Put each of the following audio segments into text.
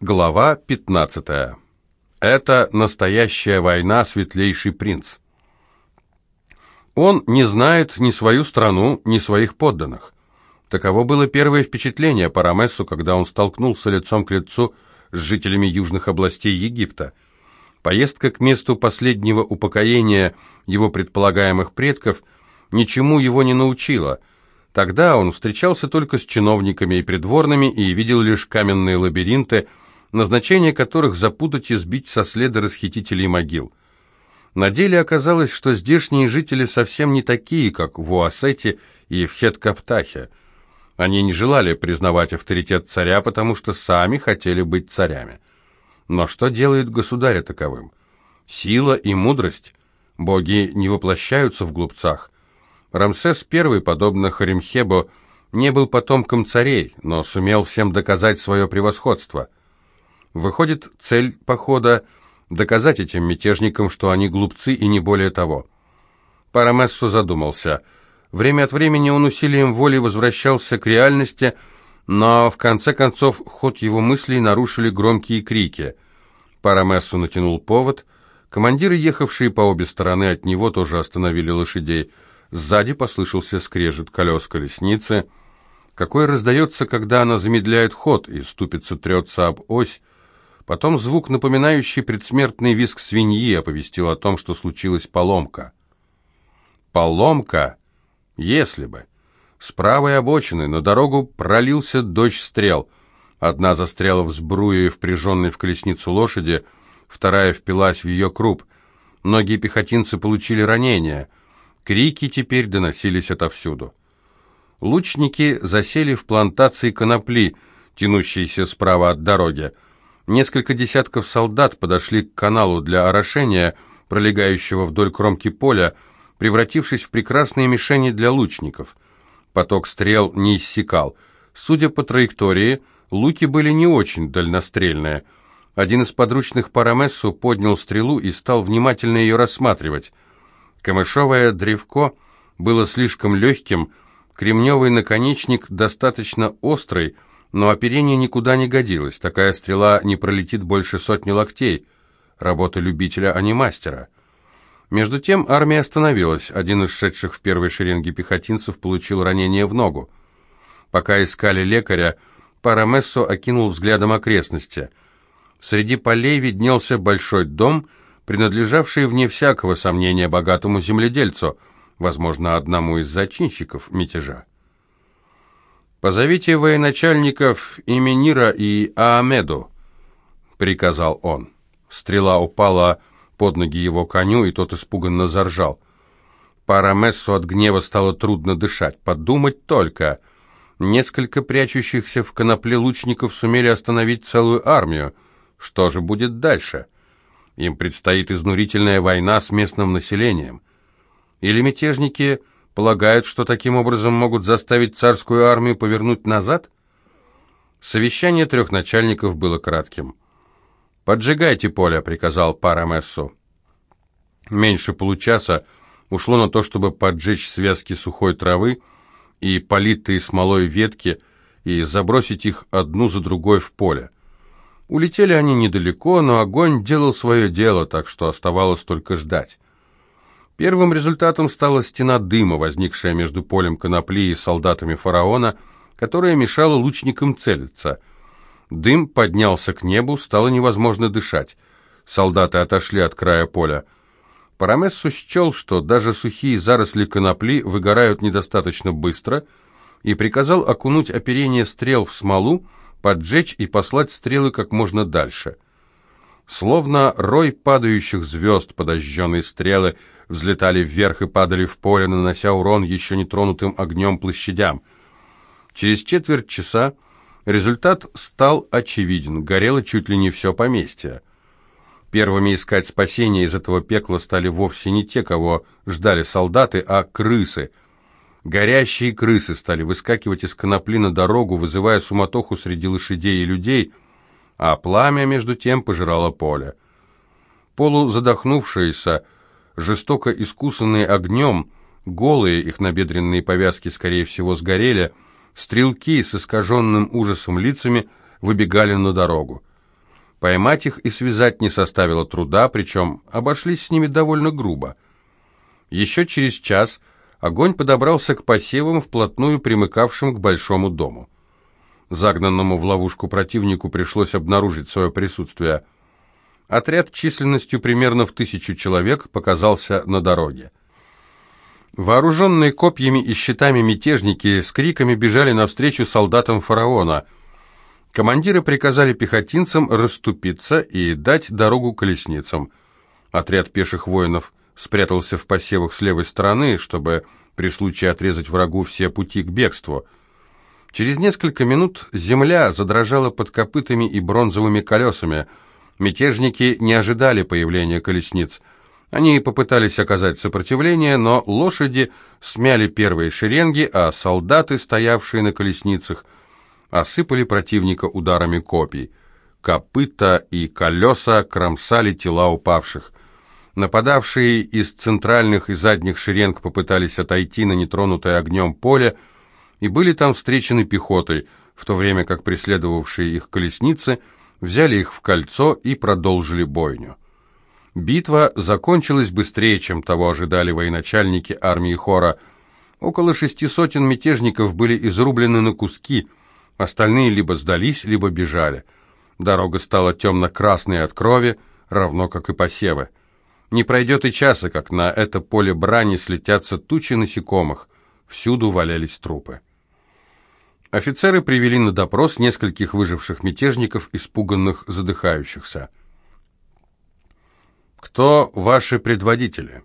Глава 15. Это настоящая война, светлейший принц. Он не знает ни свою страну, ни своих подданных. Таково было первое впечатление Парамессу, когда он столкнулся лицом к лицу с жителями южных областей Египта. Поездка к месту последнего упокоения его предполагаемых предков ничему его не научила. Тогда он встречался только с чиновниками и придворными и видел лишь каменные лабиринты, назначение которых запутать и сбить со следа расхитителей могил. На деле оказалось, что здешние жители совсем не такие, как в Уасете и в Хеткаптахе. Они не желали признавать авторитет царя, потому что сами хотели быть царями. Но что делает государя таковым? Сила и мудрость. Боги не воплощаются в глупцах. Рамсес I, подобно Харимхебу, не был потомком царей, но сумел всем доказать свое превосходство – Выходит, цель похода – доказать этим мятежникам, что они глупцы и не более того. Парамессо задумался. Время от времени он усилием воли возвращался к реальности, но в конце концов ход его мыслей нарушили громкие крики. Парамессо натянул повод. Командиры, ехавшие по обе стороны от него, тоже остановили лошадей. Сзади послышался скрежет колес колесницы, какой раздается, когда она замедляет ход и ступица трется об ось, Потом звук, напоминающий предсмертный визг свиньи, оповестил о том, что случилась поломка. Поломка? Если бы. С правой обочины на дорогу пролился дождь стрел. Одна застряла в сбруе, впряженной в колесницу лошади, вторая впилась в ее круп. Многие пехотинцы получили ранения. Крики теперь доносились отовсюду. Лучники засели в плантации конопли, тянущейся справа от дороги. Несколько десятков солдат подошли к каналу для орошения, пролегающего вдоль кромки поля, превратившись в прекрасные мишени для лучников. Поток стрел не иссякал. Судя по траектории, луки были не очень дальнострельные. Один из подручных Парамессу поднял стрелу и стал внимательно ее рассматривать. Камышовое древко было слишком легким, кремневый наконечник достаточно острый, но оперение никуда не годилось. Такая стрела не пролетит больше сотни локтей. Работа любителя, а не мастера. Между тем армия остановилась. Один из шедших в первой шеренге пехотинцев получил ранение в ногу. Пока искали лекаря, Парамессо окинул взглядом окрестности. Среди полей виднелся большой дом, принадлежавший, вне всякого сомнения, богатому земледельцу, возможно, одному из зачинщиков мятежа. «Позовите военачальников Именира и Аамеду», — приказал он. Стрела упала под ноги его коню, и тот испуганно заржал. Парамессу от гнева стало трудно дышать. Подумать только. Несколько прячущихся в конопле лучников сумели остановить целую армию. Что же будет дальше? Им предстоит изнурительная война с местным населением. Или мятежники полагают, что таким образом могут заставить царскую армию повернуть назад? Совещание трех начальников было кратким. «Поджигайте поле», — приказал Парамессу. Меньше получаса ушло на то, чтобы поджечь связки сухой травы и политые смолой ветки и забросить их одну за другой в поле. Улетели они недалеко, но огонь делал свое дело, так что оставалось только ждать. Первым результатом стала стена дыма, возникшая между полем конопли и солдатами фараона, которая мешала лучникам целиться. Дым поднялся к небу, стало невозможно дышать. Солдаты отошли от края поля. Парамессу счел, что даже сухие заросли конопли выгорают недостаточно быстро, и приказал окунуть оперение стрел в смолу, поджечь и послать стрелы как можно дальше. Словно рой падающих звезд, подожженные стрелы, взлетали вверх и падали в поле, нанося урон еще не тронутым огнем площадям. Через четверть часа результат стал очевиден, горело чуть ли не все поместье. Первыми искать спасение из этого пекла стали вовсе не те, кого ждали солдаты, а крысы. Горящие крысы стали выскакивать из конопли на дорогу, вызывая суматоху среди лошадей и людей, а пламя, между тем, пожирало поле. Полузадохнувшиеся, жестоко искусанные огнем, голые их набедренные повязки, скорее всего, сгорели, стрелки с искаженным ужасом лицами выбегали на дорогу. Поймать их и связать не составило труда, причем обошлись с ними довольно грубо. Еще через час огонь подобрался к посевам, вплотную примыкавшим к большому дому. Загнанному в ловушку противнику пришлось обнаружить свое присутствие. Отряд численностью примерно в тысячу человек показался на дороге. Вооруженные копьями и щитами мятежники с криками бежали навстречу солдатам фараона. Командиры приказали пехотинцам расступиться и дать дорогу колесницам. Отряд пеших воинов спрятался в посевах с левой стороны, чтобы при случае отрезать врагу все пути к бегству – Через несколько минут земля задрожала под копытами и бронзовыми колесами. Мятежники не ожидали появления колесниц. Они попытались оказать сопротивление, но лошади смяли первые шеренги, а солдаты, стоявшие на колесницах, осыпали противника ударами копий. Копыта и колеса кромсали тела упавших. Нападавшие из центральных и задних шеренг попытались отойти на нетронутое огнем поле, и были там встречены пехотой, в то время как преследовавшие их колесницы взяли их в кольцо и продолжили бойню. Битва закончилась быстрее, чем того ожидали военачальники армии Хора. Около шести сотен мятежников были изрублены на куски, остальные либо сдались, либо бежали. Дорога стала темно-красной от крови, равно как и посевы. Не пройдет и часа, как на это поле брани слетятся тучи насекомых. Всюду валялись трупы. Офицеры привели на допрос нескольких выживших мятежников, испуганных, задыхающихся. «Кто ваши предводители?»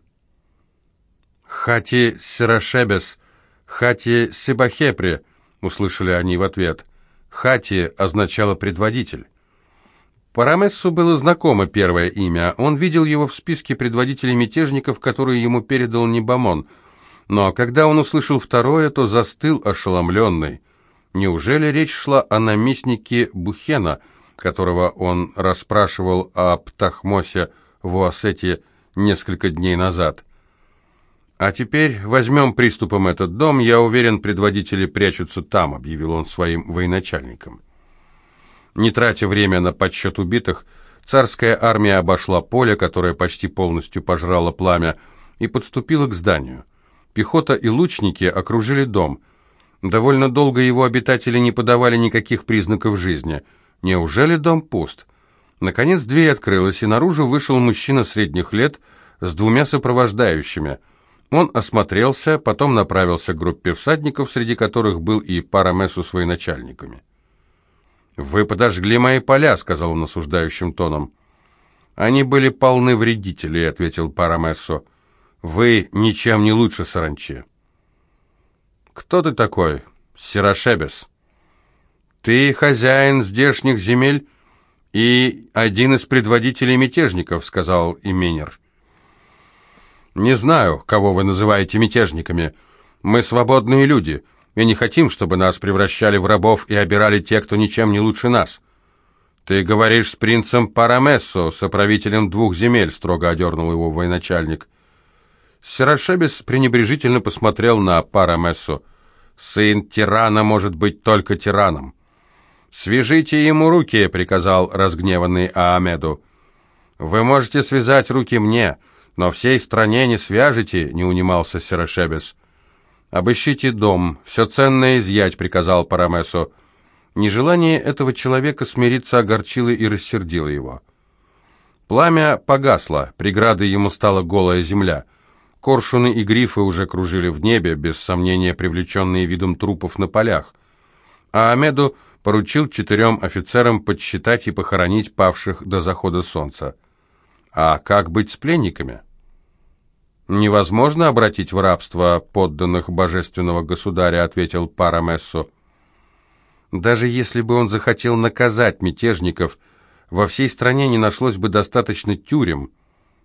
«Хати Сирашебес, Хати Сибахепри», — услышали они в ответ. «Хати» означало «предводитель». Парамессу было знакомо первое имя. Он видел его в списке предводителей мятежников, которые ему передал Небамон. Но когда он услышал второе, то застыл ошеломленный. Неужели речь шла о наместнике Бухена, которого он расспрашивал о Птахмосе в Уасете несколько дней назад? «А теперь возьмем приступом этот дом. Я уверен, предводители прячутся там», — объявил он своим военачальникам. Не тратя время на подсчет убитых, царская армия обошла поле, которое почти полностью пожрало пламя, и подступила к зданию. Пехота и лучники окружили дом — Довольно долго его обитатели не подавали никаких признаков жизни. Неужели дом пуст? Наконец дверь открылась, и наружу вышел мужчина средних лет с двумя сопровождающими. Он осмотрелся, потом направился к группе всадников, среди которых был и Парамесу с военачальниками. «Вы подожгли мои поля», — сказал он осуждающим тоном. «Они были полны вредителей», — ответил Парамессо. «Вы ничем не лучше саранчи». «Кто ты такой?» «Сирошебес». «Ты хозяин здешних земель и один из предводителей мятежников», — сказал Именер. «Не знаю, кого вы называете мятежниками. Мы свободные люди, и не хотим, чтобы нас превращали в рабов и обирали те, кто ничем не лучше нас». «Ты говоришь с принцем Парамессо, соправителем двух земель», — строго одернул его военачальник. Сирашебес пренебрежительно посмотрел на Парамессу. «Сын тирана может быть только тираном». «Свяжите ему руки», — приказал разгневанный Аамеду. «Вы можете связать руки мне, но всей стране не свяжете», — не унимался Сирашебес. «Обыщите дом, все ценное изъять», — приказал Парамесу. Нежелание этого человека смириться огорчило и рассердило его. Пламя погасло, преградой ему стала голая земля. Коршуны и грифы уже кружили в небе, без сомнения привлеченные видом трупов на полях. А Амеду поручил четырем офицерам подсчитать и похоронить павших до захода солнца. А как быть с пленниками? «Невозможно обратить в рабство подданных божественного государя», — ответил Парамессо. «Даже если бы он захотел наказать мятежников, во всей стране не нашлось бы достаточно тюрем,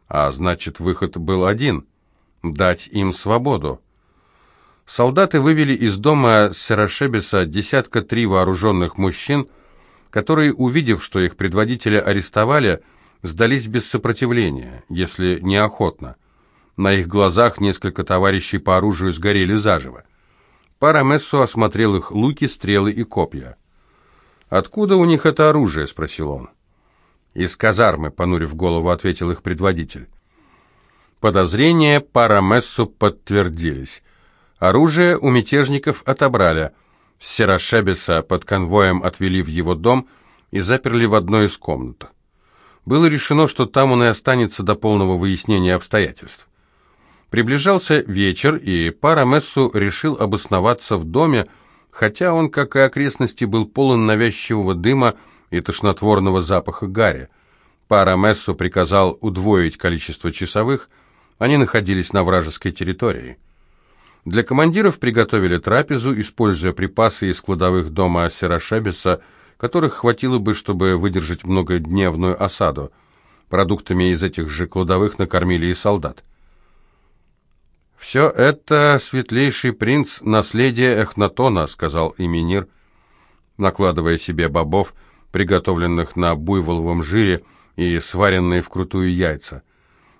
а значит, выход был один — дать им свободу. Солдаты вывели из дома Серашебеса десятка три вооруженных мужчин, которые, увидев, что их предводителя арестовали, сдались без сопротивления, если неохотно. На их глазах несколько товарищей по оружию сгорели заживо. Парамессо осмотрел их луки, стрелы и копья. «Откуда у них это оружие?» — спросил он. «Из казармы», — понурив голову, ответил их предводитель. Подозрения Парамессу подтвердились. Оружие у мятежников отобрали. Серошебеса под конвоем отвели в его дом и заперли в одной из комнат. Было решено, что там он и останется до полного выяснения обстоятельств. Приближался вечер, и Парамессу решил обосноваться в доме, хотя он, как и окрестности, был полон навязчивого дыма и тошнотворного запаха гари. Парамессу приказал удвоить количество часовых, они находились на вражеской территории. Для командиров приготовили трапезу, используя припасы из кладовых дома Серашебеса, которых хватило бы, чтобы выдержать многодневную осаду. Продуктами из этих же кладовых накормили и солдат. «Все это, светлейший принц, наследие Эхнатона», — сказал Именир, накладывая себе бобов, приготовленных на буйволовом жире и сваренные вкрутую яйца.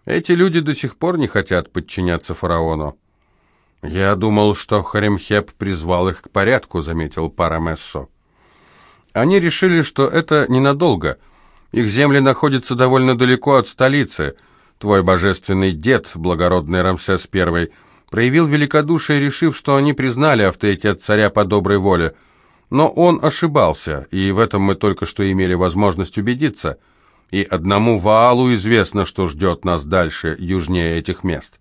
«Эти люди до сих пор не хотят подчиняться фараону». «Я думал, что Харемхеп призвал их к порядку», — заметил Парамессо. Они решили, что это ненадолго. Их земли находятся довольно далеко от столицы — Твой божественный дед, благородный Рамсес I, проявил великодушие, решив, что они признали авторитет царя по доброй воле. Но он ошибался, и в этом мы только что имели возможность убедиться. И одному Ваалу известно, что ждет нас дальше, южнее этих мест.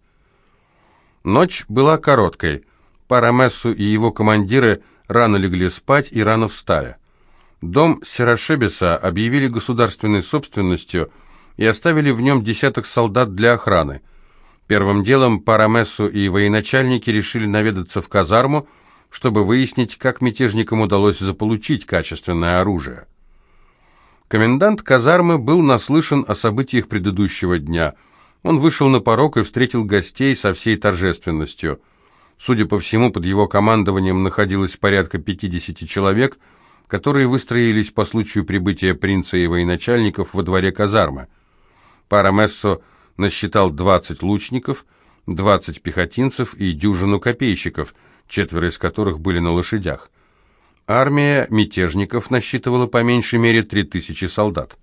Ночь была короткой. Парамессу и его командиры рано легли спать и рано встали. Дом Серашебеса объявили государственной собственностью – и оставили в нем десяток солдат для охраны. Первым делом Парамессу и военачальники решили наведаться в казарму, чтобы выяснить, как мятежникам удалось заполучить качественное оружие. Комендант казармы был наслышан о событиях предыдущего дня. Он вышел на порог и встретил гостей со всей торжественностью. Судя по всему, под его командованием находилось порядка 50 человек, которые выстроились по случаю прибытия принца и военачальников во дворе казармы. Парамессо насчитал 20 лучников, 20 пехотинцев и дюжину копейщиков, четверо из которых были на лошадях. Армия мятежников насчитывала по меньшей мере 3000 солдат.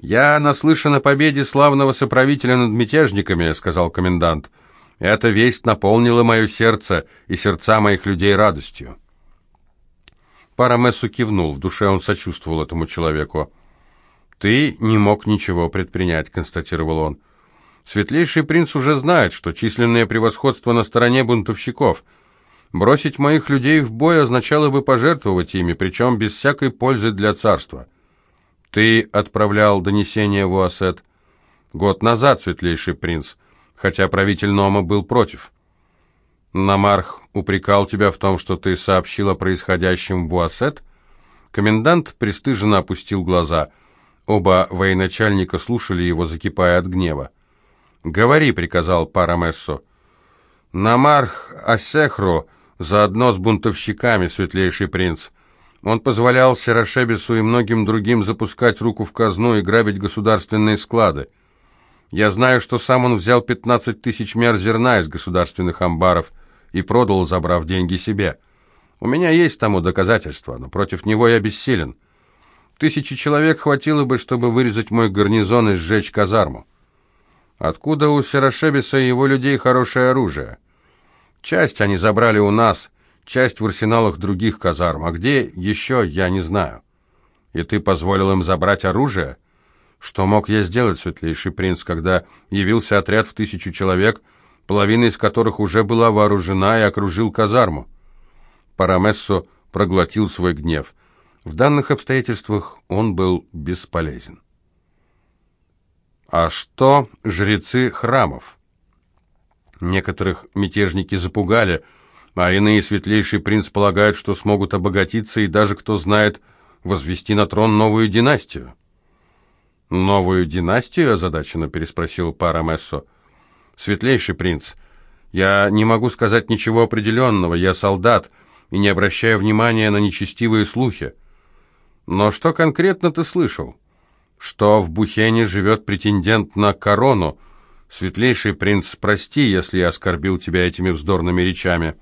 «Я наслышан о победе славного соправителя над мятежниками», — сказал комендант. «Эта весть наполнила мое сердце и сердца моих людей радостью». Парамессу кивнул, в душе он сочувствовал этому человеку. «Ты не мог ничего предпринять», — констатировал он. «Светлейший принц уже знает, что численное превосходство на стороне бунтовщиков. Бросить моих людей в бой означало бы пожертвовать ими, причем без всякой пользы для царства». «Ты отправлял донесение в Уасет?» «Год назад, светлейший принц, хотя правитель Нома был против». «Намарх упрекал тебя в том, что ты сообщил о происходящем в Уасет?» Комендант пристыженно опустил глаза – Оба военачальника слушали его, закипая от гнева. «Говори», — приказал Парамессо. «Намарх Асехро заодно с бунтовщиками, светлейший принц. Он позволял Серошебесу и многим другим запускать руку в казну и грабить государственные склады. Я знаю, что сам он взял 15 тысяч мер зерна из государственных амбаров и продал, забрав деньги себе. У меня есть тому доказательства, но против него я бессилен». Тысячи человек хватило бы, чтобы вырезать мой гарнизон и сжечь казарму. Откуда у Серошебиса и его людей хорошее оружие? Часть они забрали у нас, часть в арсеналах других казарм, а где еще, я не знаю. И ты позволил им забрать оружие? Что мог я сделать, светлейший принц, когда явился отряд в тысячу человек, половина из которых уже была вооружена и окружил казарму? Парамессо проглотил свой гнев. В данных обстоятельствах он был бесполезен. А что жрецы храмов? Некоторых мятежники запугали, а иные светлейший принц полагают, что смогут обогатиться и даже, кто знает, возвести на трон новую династию. «Новую династию?» – озадаченно переспросил Парамессо. «Светлейший принц, я не могу сказать ничего определенного, я солдат и не обращаю внимания на нечестивые слухи. Но что конкретно ты слышал? Что в Бухене живет претендент на корону? Светлейший принц, прости, если я оскорбил тебя этими вздорными речами.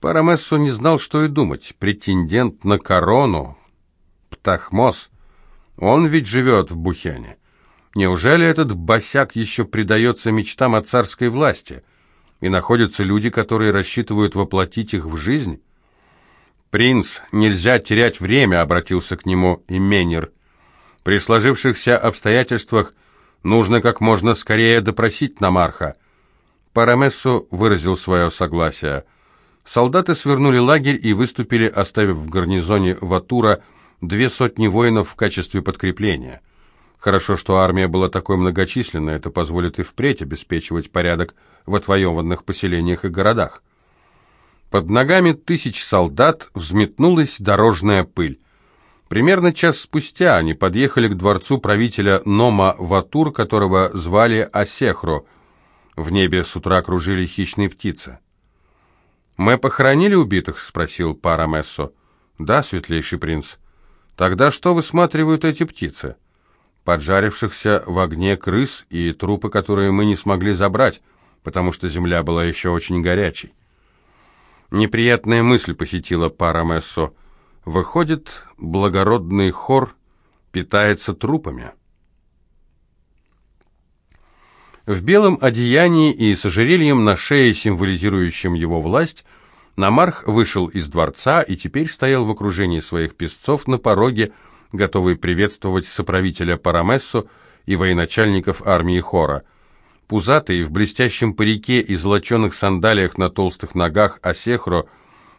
Парамессо не знал, что и думать. Претендент на корону? Птахмос? Он ведь живет в Бухене. Неужели этот босяк еще предается мечтам о царской власти? И находятся люди, которые рассчитывают воплотить их в жизнь? «Принц, нельзя терять время», — обратился к нему Именер. «При сложившихся обстоятельствах нужно как можно скорее допросить Намарха». Парамессо выразил свое согласие. Солдаты свернули лагерь и выступили, оставив в гарнизоне Ватура две сотни воинов в качестве подкрепления. Хорошо, что армия была такой многочисленной, это позволит и впредь обеспечивать порядок в отвоеванных поселениях и городах. Под ногами тысяч солдат взметнулась дорожная пыль. Примерно час спустя они подъехали к дворцу правителя Нома Ватур, которого звали Асехро. В небе с утра кружили хищные птицы. «Мы похоронили убитых?» — спросил Парамессо. «Да, светлейший принц». «Тогда что высматривают эти птицы?» «Поджарившихся в огне крыс и трупы, которые мы не смогли забрать, потому что земля была еще очень горячей». Неприятная мысль посетила Парамессо. Выходит, благородный хор питается трупами. В белом одеянии и с ожерельем на шее, символизирующим его власть, Намарх вышел из дворца и теперь стоял в окружении своих песцов на пороге, готовый приветствовать соправителя Парамессо и военачальников армии Хора. Пузатый, в блестящем парике и золоченых сандалиях на толстых ногах Асехро,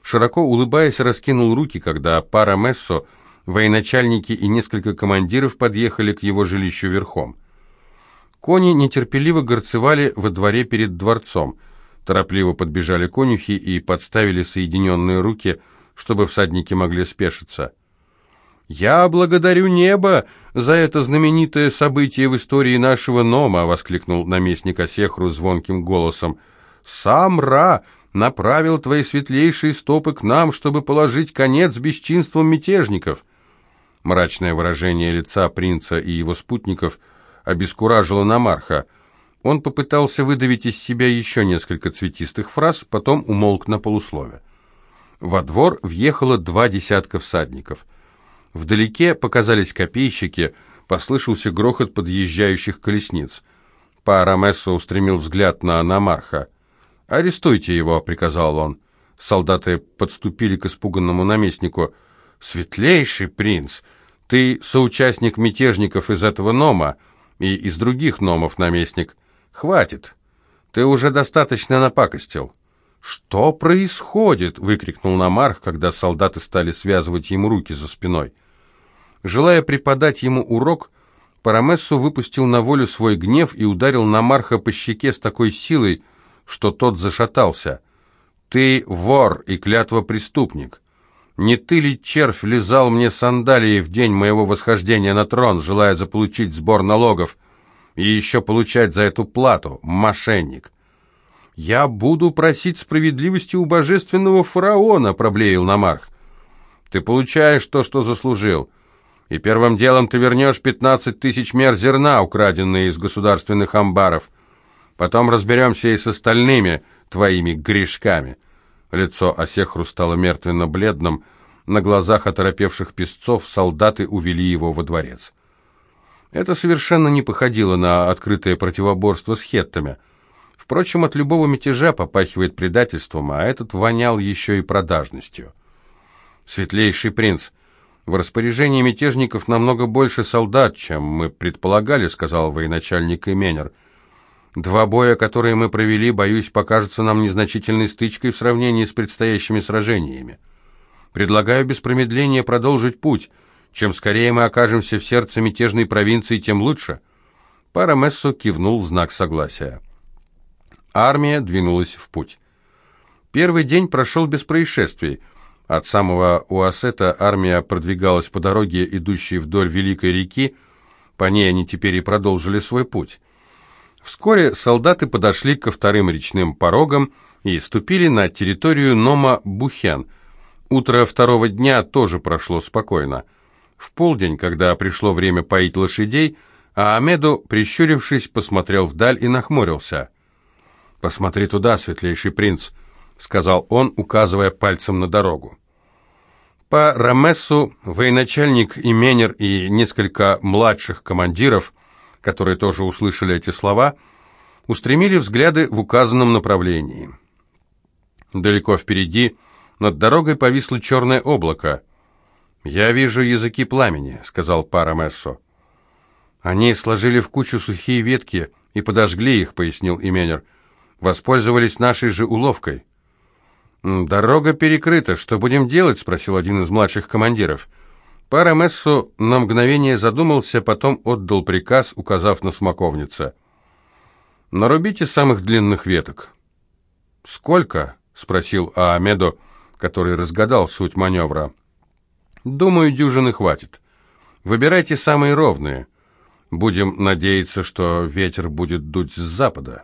широко улыбаясь, раскинул руки, когда Парамессо, военачальники и несколько командиров подъехали к его жилищу верхом. Кони нетерпеливо горцевали во дворе перед дворцом. Торопливо подбежали конюхи и подставили соединенные руки, чтобы всадники могли спешиться. «Я благодарю небо за это знаменитое событие в истории нашего Нома!» — воскликнул наместник Осехру звонким голосом. «Сам Ра направил твои светлейшие стопы к нам, чтобы положить конец бесчинствам мятежников». Мрачное выражение лица принца и его спутников — обескуражило Намарха. Он попытался выдавить из себя еще несколько цветистых фраз, потом умолк на полуслове. Во двор въехало два десятка всадников. Вдалеке показались копейщики, послышался грохот подъезжающих колесниц. Парамессо устремил взгляд на Намарха. «Арестуйте его», — приказал он. Солдаты подступили к испуганному наместнику. «Светлейший принц, ты соучастник мятежников из этого Нома и из других номов, наместник. Хватит. Ты уже достаточно напакостил. Что происходит? выкрикнул Намарх, когда солдаты стали связывать ему руки за спиной. Желая преподать ему урок, Парамессу выпустил на волю свой гнев и ударил Намарха по щеке с такой силой, что тот зашатался. «Ты вор и клятва преступник. Не ты ли, червь, лизал мне сандалии в день моего восхождения на трон, желая заполучить сбор налогов и еще получать за эту плату, мошенник? «Я буду просить справедливости у божественного фараона», — проблеял Намарх. «Ты получаешь то, что заслужил, и первым делом ты вернешь пятнадцать тысяч мер зерна, украденные из государственных амбаров. Потом разберемся и с остальными твоими грешками». Лицо Осехру стало мертвенно-бледным. На глазах оторопевших песцов солдаты увели его во дворец. Это совершенно не походило на открытое противоборство с хеттами. Впрочем, от любого мятежа попахивает предательством, а этот вонял еще и продажностью. «Светлейший принц, в распоряжении мятежников намного больше солдат, чем мы предполагали», — сказал военачальник Именер. — Два боя, которые мы провели, боюсь, покажутся нам незначительной стычкой в сравнении с предстоящими сражениями. Предлагаю без промедления продолжить путь. Чем скорее мы окажемся в сердце мятежной провинции, тем лучше». Парамессо кивнул в знак согласия. Армия двинулась в путь. Первый день прошел без происшествий. От самого Уасета армия продвигалась по дороге, идущей вдоль Великой реки, по ней они теперь и продолжили свой путь. Вскоре солдаты подошли ко вторым речным порогам и ступили на территорию Нома Бухен. Утро второго дня тоже прошло спокойно. В полдень, когда пришло время поить лошадей, Аамеду, прищурившись, посмотрел вдаль и нахмурился. «Посмотри туда, светлейший принц», — сказал он, указывая пальцем на дорогу. По Рамессу военачальник Именер и несколько младших командиров, которые тоже услышали эти слова, устремили взгляды в указанном направлении. Далеко впереди над дорогой повисло черное облако. «Я вижу языки пламени», — сказал Парамессо. «Они сложили в кучу сухие ветки и подожгли их», — пояснил Именер. «Воспользовались нашей же уловкой». «Дорога перекрыта. Что будем делать?» — спросил один из младших командиров. Парамессо на мгновение задумался, потом отдал приказ, указав на смоковнице. «Нарубите самых длинных веток». «Сколько?» — спросил Аамедо, который разгадал суть маневра. «Думаю, дюжины хватит. Выбирайте самые ровные. Будем надеяться, что ветер будет дуть с запада».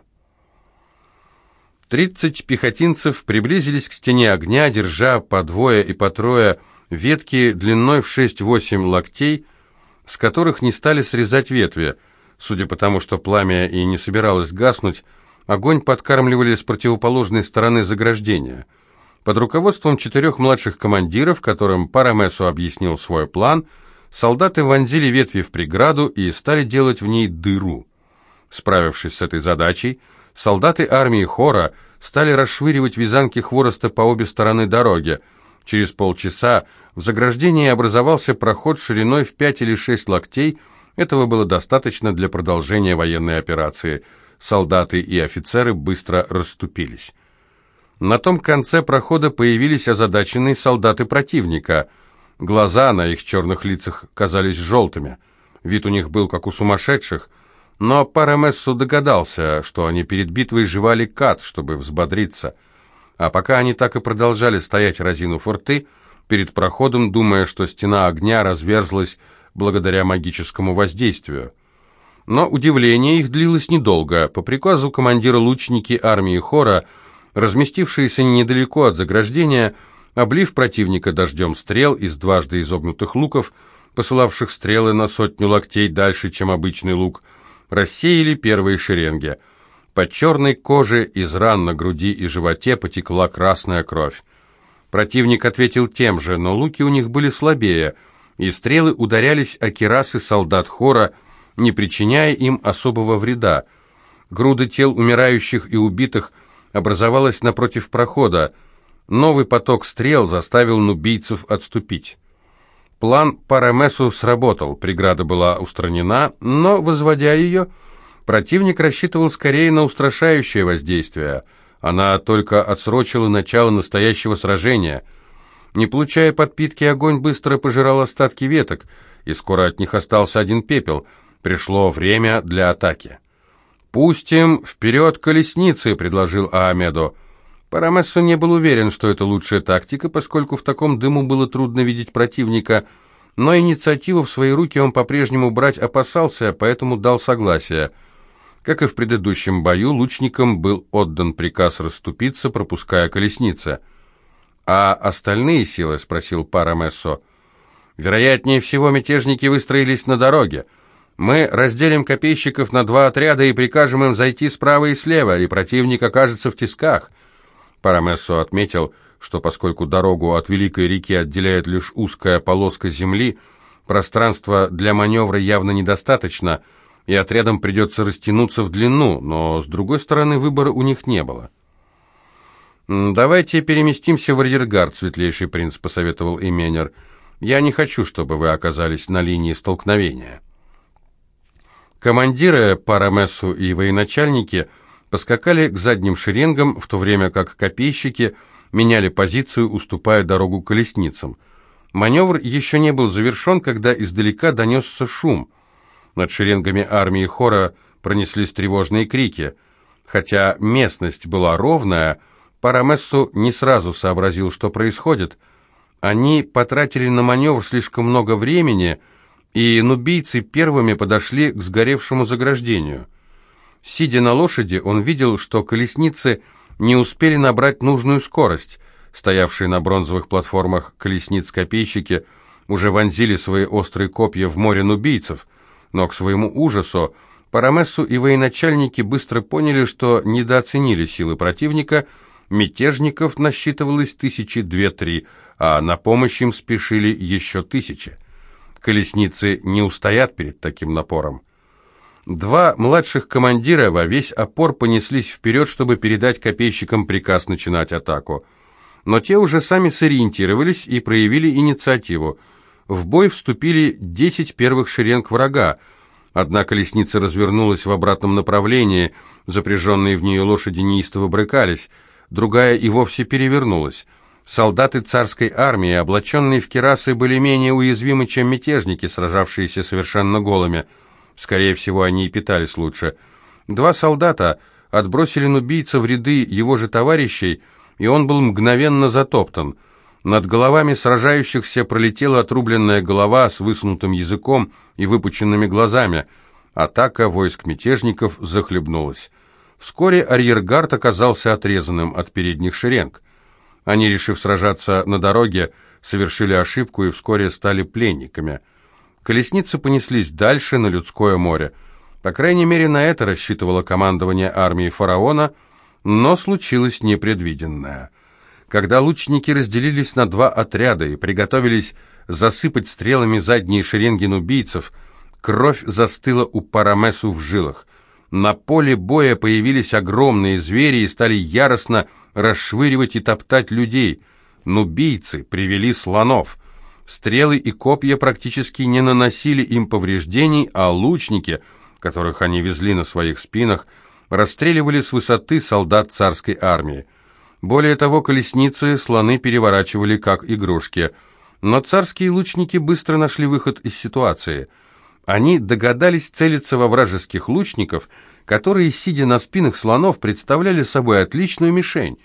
Тридцать пехотинцев приблизились к стене огня, держа по двое и по трое ветки длиной в шесть-восемь локтей, с которых не стали срезать ветви. Судя по тому, что пламя и не собиралось гаснуть, огонь подкармливали с противоположной стороны заграждения. Под руководством четырех младших командиров, которым Парамесу объяснил свой план, солдаты вонзили ветви в преграду и стали делать в ней дыру. Справившись с этой задачей, солдаты армии Хора стали расшвыривать вязанки хвороста по обе стороны дороги. Через полчаса в заграждении образовался проход шириной в пять или шесть локтей. Этого было достаточно для продолжения военной операции. Солдаты и офицеры быстро расступились. На том конце прохода появились озадаченные солдаты противника. Глаза на их черных лицах казались желтыми. Вид у них был как у сумасшедших – но Парамессу догадался, что они перед битвой жевали кат, чтобы взбодриться. А пока они так и продолжали стоять разинув рты, перед проходом, думая, что стена огня разверзлась благодаря магическому воздействию. Но удивление их длилось недолго. По приказу командира лучники армии Хора, разместившиеся недалеко от заграждения, облив противника дождем стрел из дважды изогнутых луков, посылавших стрелы на сотню локтей дальше, чем обычный лук, рассеяли первые шеренги. По черной коже из ран на груди и животе потекла красная кровь. Противник ответил тем же, но луки у них были слабее, и стрелы ударялись о керасы солдат хора, не причиняя им особого вреда. Груды тел умирающих и убитых образовалась напротив прохода. Новый поток стрел заставил нубийцев отступить. План Парамесу сработал, преграда была устранена, но, возводя ее, противник рассчитывал скорее на устрашающее воздействие. Она только отсрочила начало настоящего сражения. Не получая подпитки, огонь быстро пожирал остатки веток, и скоро от них остался один пепел. Пришло время для атаки. «Пустим вперед колесницы», — предложил Аамедо. Парамессо не был уверен, что это лучшая тактика, поскольку в таком дыму было трудно видеть противника, но инициативу в свои руки он по-прежнему брать опасался, поэтому дал согласие. Как и в предыдущем бою, лучникам был отдан приказ расступиться, пропуская колесницы. «А остальные силы?» — спросил Парамессо. «Вероятнее всего, мятежники выстроились на дороге. Мы разделим копейщиков на два отряда и прикажем им зайти справа и слева, и противник окажется в тисках». Парамессо отметил, что поскольку дорогу от Великой реки отделяет лишь узкая полоска земли, пространства для маневра явно недостаточно, и отрядам придется растянуться в длину, но, с другой стороны, выбора у них не было. «Давайте переместимся в арьергард, светлейший принц», — посоветовал Именер. «Я не хочу, чтобы вы оказались на линии столкновения». Командиры Парамессу и военачальники — поскакали к задним шеренгам, в то время как копейщики меняли позицию, уступая дорогу колесницам. Маневр еще не был завершен, когда издалека донесся шум. Над шеренгами армии Хора пронеслись тревожные крики. Хотя местность была ровная, Парамессу не сразу сообразил, что происходит. Они потратили на маневр слишком много времени, и нубийцы первыми подошли к сгоревшему заграждению. Сидя на лошади, он видел, что колесницы не успели набрать нужную скорость. Стоявшие на бронзовых платформах колесниц-копейщики уже вонзили свои острые копья в море нубийцев, но к своему ужасу Парамессу и военачальники быстро поняли, что недооценили силы противника, мятежников насчитывалось тысячи две-три, а на помощь им спешили еще тысячи. Колесницы не устоят перед таким напором. Два младших командира во весь опор понеслись вперед, чтобы передать копейщикам приказ начинать атаку. Но те уже сами сориентировались и проявили инициативу. В бой вступили десять первых шеренг врага. Одна колесница развернулась в обратном направлении, запряженные в нее лошади неистово брыкались, другая и вовсе перевернулась. Солдаты царской армии, облаченные в керасы, были менее уязвимы, чем мятежники, сражавшиеся совершенно голыми. Скорее всего, они и питались лучше. Два солдата отбросили нубийца в ряды его же товарищей, и он был мгновенно затоптан. Над головами сражающихся пролетела отрубленная голова с высунутым языком и выпученными глазами. Атака войск мятежников захлебнулась. Вскоре арьергард оказался отрезанным от передних шеренг. Они, решив сражаться на дороге, совершили ошибку и вскоре стали пленниками. Колесницы понеслись дальше, на людское море. По крайней мере, на это рассчитывало командование армии фараона, но случилось непредвиденное. Когда лучники разделились на два отряда и приготовились засыпать стрелами задние шеренги нубийцев, кровь застыла у Парамесу в жилах. На поле боя появились огромные звери и стали яростно расшвыривать и топтать людей. Нубийцы привели слонов. Стрелы и копья практически не наносили им повреждений, а лучники, которых они везли на своих спинах, расстреливали с высоты солдат царской армии. Более того, колесницы слоны переворачивали как игрушки. Но царские лучники быстро нашли выход из ситуации. Они догадались целиться во вражеских лучников – которые, сидя на спинах слонов, представляли собой отличную мишень.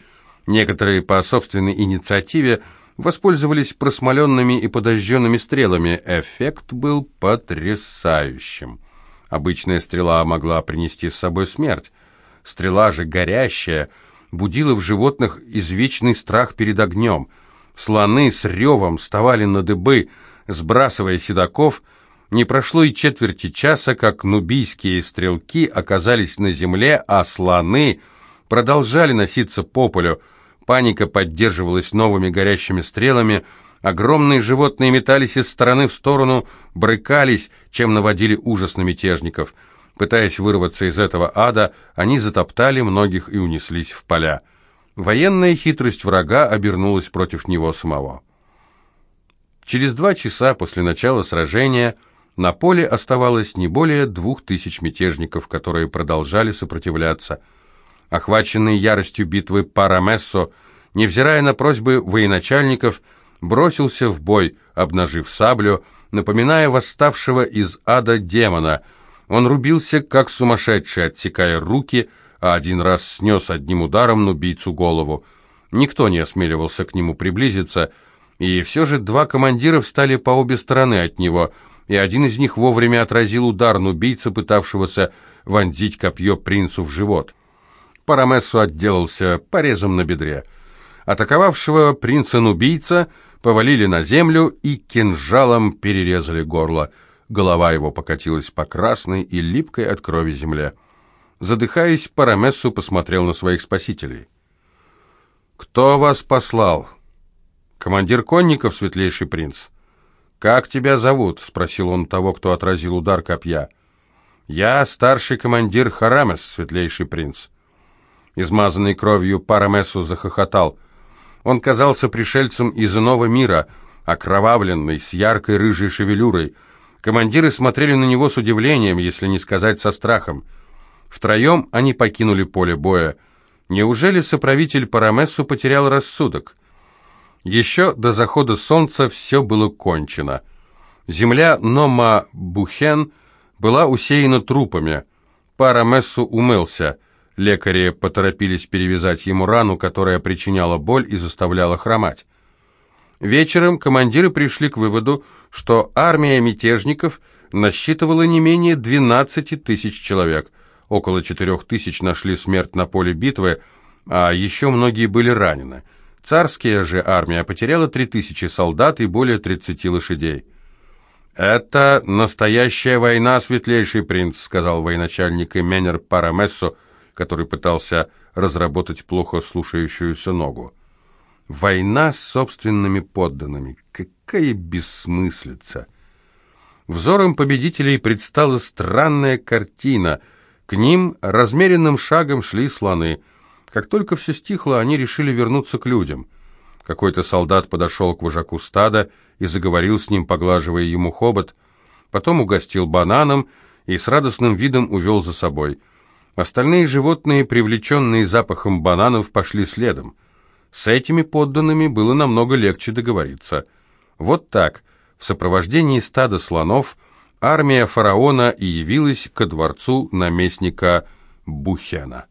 Некоторые по собственной инициативе воспользовались просмоленными и подожженными стрелами. Эффект был потрясающим. Обычная стрела могла принести с собой смерть. Стрела же горящая будила в животных извечный страх перед огнем. Слоны с ревом вставали на дыбы, сбрасывая седаков – не прошло и четверти часа, как нубийские стрелки оказались на земле, а слоны продолжали носиться по полю. Паника поддерживалась новыми горящими стрелами, огромные животные метались из стороны в сторону, брыкались, чем наводили ужас на мятежников. Пытаясь вырваться из этого ада, они затоптали многих и унеслись в поля. Военная хитрость врага обернулась против него самого. Через два часа после начала сражения – на поле оставалось не более двух тысяч мятежников, которые продолжали сопротивляться. Охваченный яростью битвы Парамессо, невзирая на просьбы военачальников, бросился в бой, обнажив саблю, напоминая восставшего из ада демона. Он рубился, как сумасшедший, отсекая руки, а один раз снес одним ударом нубийцу голову. Никто не осмеливался к нему приблизиться, и все же два командира встали по обе стороны от него – и один из них вовремя отразил удар нубийца, пытавшегося вонзить копье принцу в живот. Парамессу отделался порезом на бедре. Атаковавшего принца-нубийца повалили на землю и кинжалом перерезали горло. Голова его покатилась по красной и липкой от крови земле. Задыхаясь, Парамессу посмотрел на своих спасителей. «Кто вас послал?» «Командир конников, светлейший принц». «Как тебя зовут?» — спросил он того, кто отразил удар копья. «Я старший командир Харамес, светлейший принц». Измазанный кровью Парамесу захохотал. Он казался пришельцем из иного мира, окровавленный, с яркой рыжей шевелюрой. Командиры смотрели на него с удивлением, если не сказать со страхом. Втроем они покинули поле боя. Неужели соправитель Парамессу потерял рассудок? Еще до захода солнца все было кончено. Земля Нома-Бухен была усеяна трупами. Парамессу умылся. Лекари поторопились перевязать ему рану, которая причиняла боль и заставляла хромать. Вечером командиры пришли к выводу, что армия мятежников насчитывала не менее 12 тысяч человек. Около 4 тысяч нашли смерть на поле битвы, а еще многие были ранены. Царская же армия потеряла 3000 солдат и более 30 лошадей. «Это настоящая война, светлейший принц», — сказал военачальник Именер Парамессо, который пытался разработать плохо слушающуюся ногу. Война с собственными подданными. Какая бессмыслица! Взором победителей предстала странная картина. К ним размеренным шагом шли слоны. Как только все стихло, они решили вернуться к людям. Какой-то солдат подошел к вожаку стада и заговорил с ним, поглаживая ему хобот, потом угостил бананом и с радостным видом увел за собой. Остальные животные, привлеченные запахом бананов, пошли следом. С этими подданными было намного легче договориться. Вот так, в сопровождении стада слонов, армия фараона и явилась ко дворцу наместника Бухена.